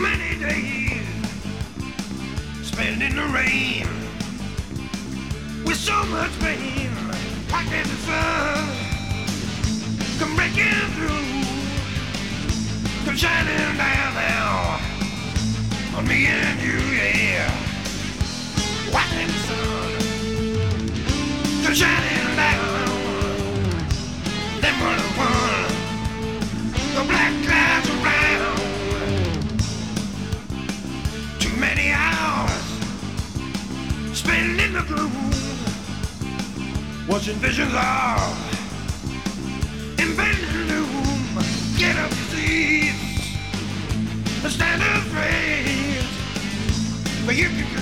Many days spent in the rain with so much pain. Can't the sun come breaking through? Spent in the gloom, watching visions of impending doom. Get up, seats, and stand afraid, but you can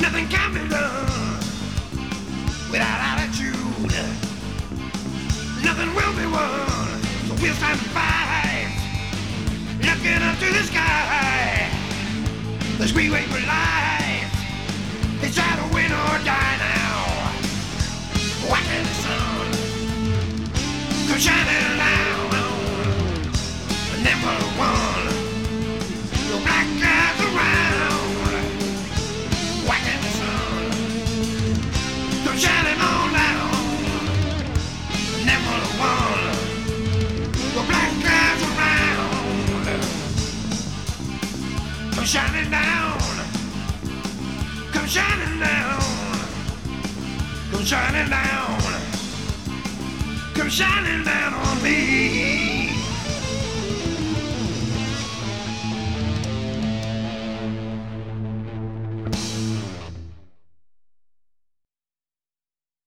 nothing can be done without attitude. Nothing will be won, so we'll stand and fight, looking up to the sky. As we wait for life, it's either win or die now. Whacking the sun, come shining down, and then we'll come shining down. Come shining down. Come shining down. Come shining down on me.